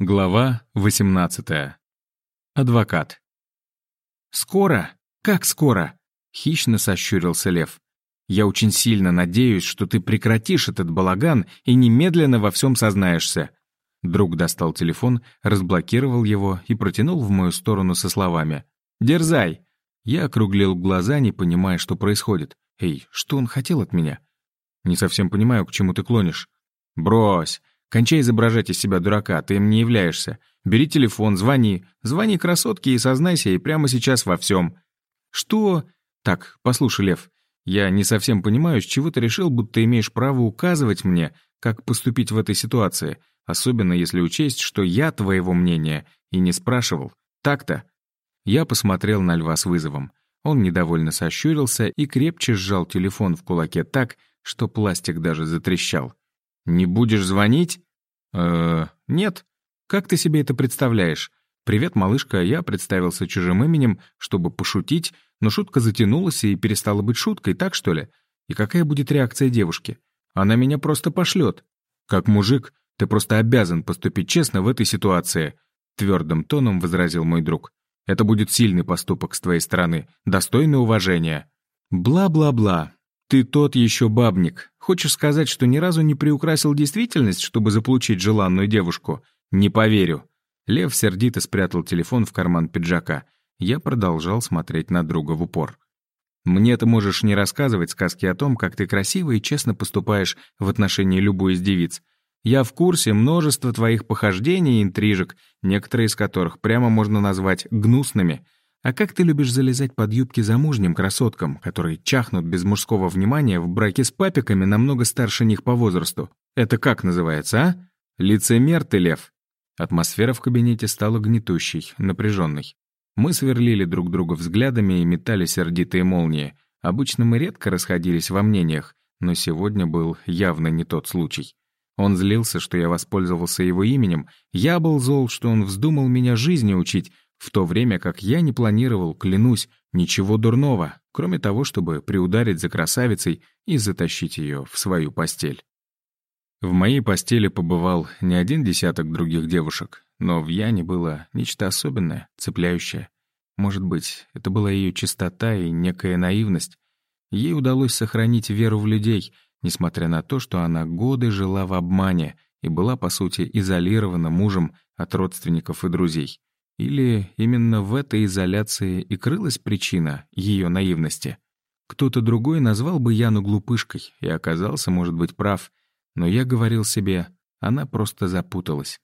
Глава 18. Адвокат. «Скоро? Как скоро?» — хищно сощурился Лев. «Я очень сильно надеюсь, что ты прекратишь этот балаган и немедленно во всем сознаешься». Друг достал телефон, разблокировал его и протянул в мою сторону со словами. «Дерзай!» Я округлил глаза, не понимая, что происходит. «Эй, что он хотел от меня?» «Не совсем понимаю, к чему ты клонишь». «Брось!» Кончай изображать из себя дурака, ты им не являешься. Бери телефон, звони. Звони красотке и сознайся ей прямо сейчас во всем. Что? Так, послушай, Лев, я не совсем понимаю, с чего ты решил, будто имеешь право указывать мне, как поступить в этой ситуации, особенно если учесть, что я твоего мнения и не спрашивал. Так-то? Я посмотрел на Льва с вызовом. Он недовольно сощурился и крепче сжал телефон в кулаке так, что пластик даже затрещал. «Не будешь звонить?» Э, нет. Как ты себе это представляешь? Привет, малышка, я представился чужим именем, чтобы пошутить, но шутка затянулась и перестала быть шуткой, так что ли? И какая будет реакция девушки? Она меня просто пошлет. Как мужик, ты просто обязан поступить честно в этой ситуации, твердым тоном возразил мой друг. Это будет сильный поступок с твоей стороны, достойный уважения. Бла-бла-бла. «Ты тот еще бабник. Хочешь сказать, что ни разу не приукрасил действительность, чтобы заполучить желанную девушку? Не поверю». Лев сердито спрятал телефон в карман пиджака. Я продолжал смотреть на друга в упор. «Мне ты можешь не рассказывать сказки о том, как ты красиво и честно поступаешь в отношении любой из девиц. Я в курсе множества твоих похождений и интрижек, некоторые из которых прямо можно назвать гнусными. А как ты любишь залезать под юбки замужним красоткам, которые чахнут без мужского внимания в браке с папиками намного старше них по возрасту? Это как называется, а? Лицемер ты, лев!» Атмосфера в кабинете стала гнетущей, напряженной. Мы сверлили друг друга взглядами и метали сердитые молнии. Обычно мы редко расходились во мнениях, но сегодня был явно не тот случай. Он злился, что я воспользовался его именем. Я был зол, что он вздумал меня жизни учить, в то время как я не планировал, клянусь, ничего дурного, кроме того, чтобы приударить за красавицей и затащить ее в свою постель. В моей постели побывал не один десяток других девушек, но в Яне было нечто особенное, цепляющее. Может быть, это была ее чистота и некая наивность. Ей удалось сохранить веру в людей, несмотря на то, что она годы жила в обмане и была, по сути, изолирована мужем от родственников и друзей. Или именно в этой изоляции и крылась причина ее наивности? Кто-то другой назвал бы Яну глупышкой и оказался, может быть, прав, но я говорил себе, она просто запуталась.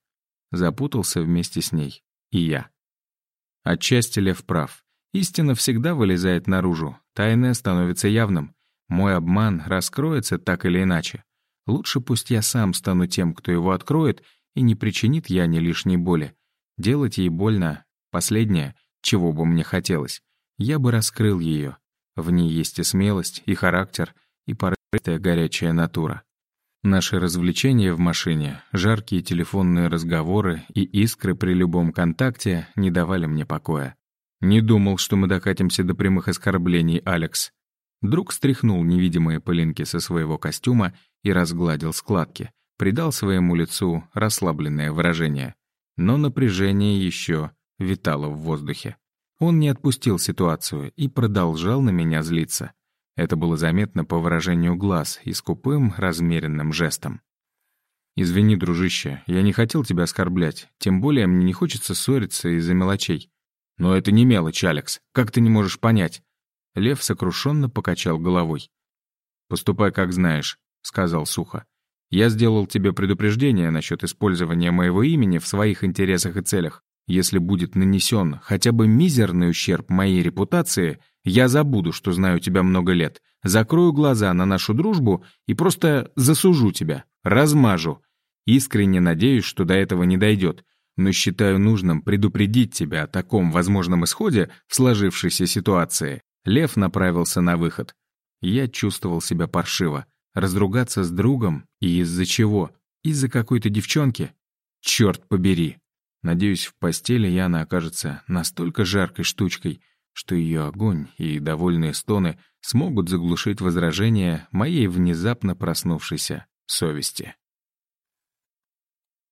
Запутался вместе с ней и я. Отчасти Лев прав. Истина всегда вылезает наружу, тайное становится явным. Мой обман раскроется так или иначе. Лучше пусть я сам стану тем, кто его откроет, и не причинит я ни лишней боли, Делать ей больно — последнее, чего бы мне хотелось. Я бы раскрыл ее. В ней есть и смелость, и характер, и порытая горячая натура. Наши развлечения в машине, жаркие телефонные разговоры и искры при любом контакте не давали мне покоя. Не думал, что мы докатимся до прямых оскорблений, Алекс. Друг стряхнул невидимые пылинки со своего костюма и разгладил складки, придал своему лицу расслабленное выражение но напряжение еще витало в воздухе. Он не отпустил ситуацию и продолжал на меня злиться. Это было заметно по выражению глаз и скупым, размеренным жестом. «Извини, дружище, я не хотел тебя оскорблять, тем более мне не хочется ссориться из-за мелочей. Но это не мелочь, Алекс, как ты не можешь понять?» Лев сокрушенно покачал головой. «Поступай, как знаешь», — сказал сухо. Я сделал тебе предупреждение насчет использования моего имени в своих интересах и целях. Если будет нанесен хотя бы мизерный ущерб моей репутации, я забуду, что знаю тебя много лет, закрою глаза на нашу дружбу и просто засужу тебя, размажу. Искренне надеюсь, что до этого не дойдет, но считаю нужным предупредить тебя о таком возможном исходе в сложившейся ситуации. Лев направился на выход. Я чувствовал себя паршиво. Разругаться с другом? И из-за чего? Из-за какой-то девчонки? Черт побери! Надеюсь, в постели Яна окажется настолько жаркой штучкой, что ее огонь и довольные стоны смогут заглушить возражения моей внезапно проснувшейся совести.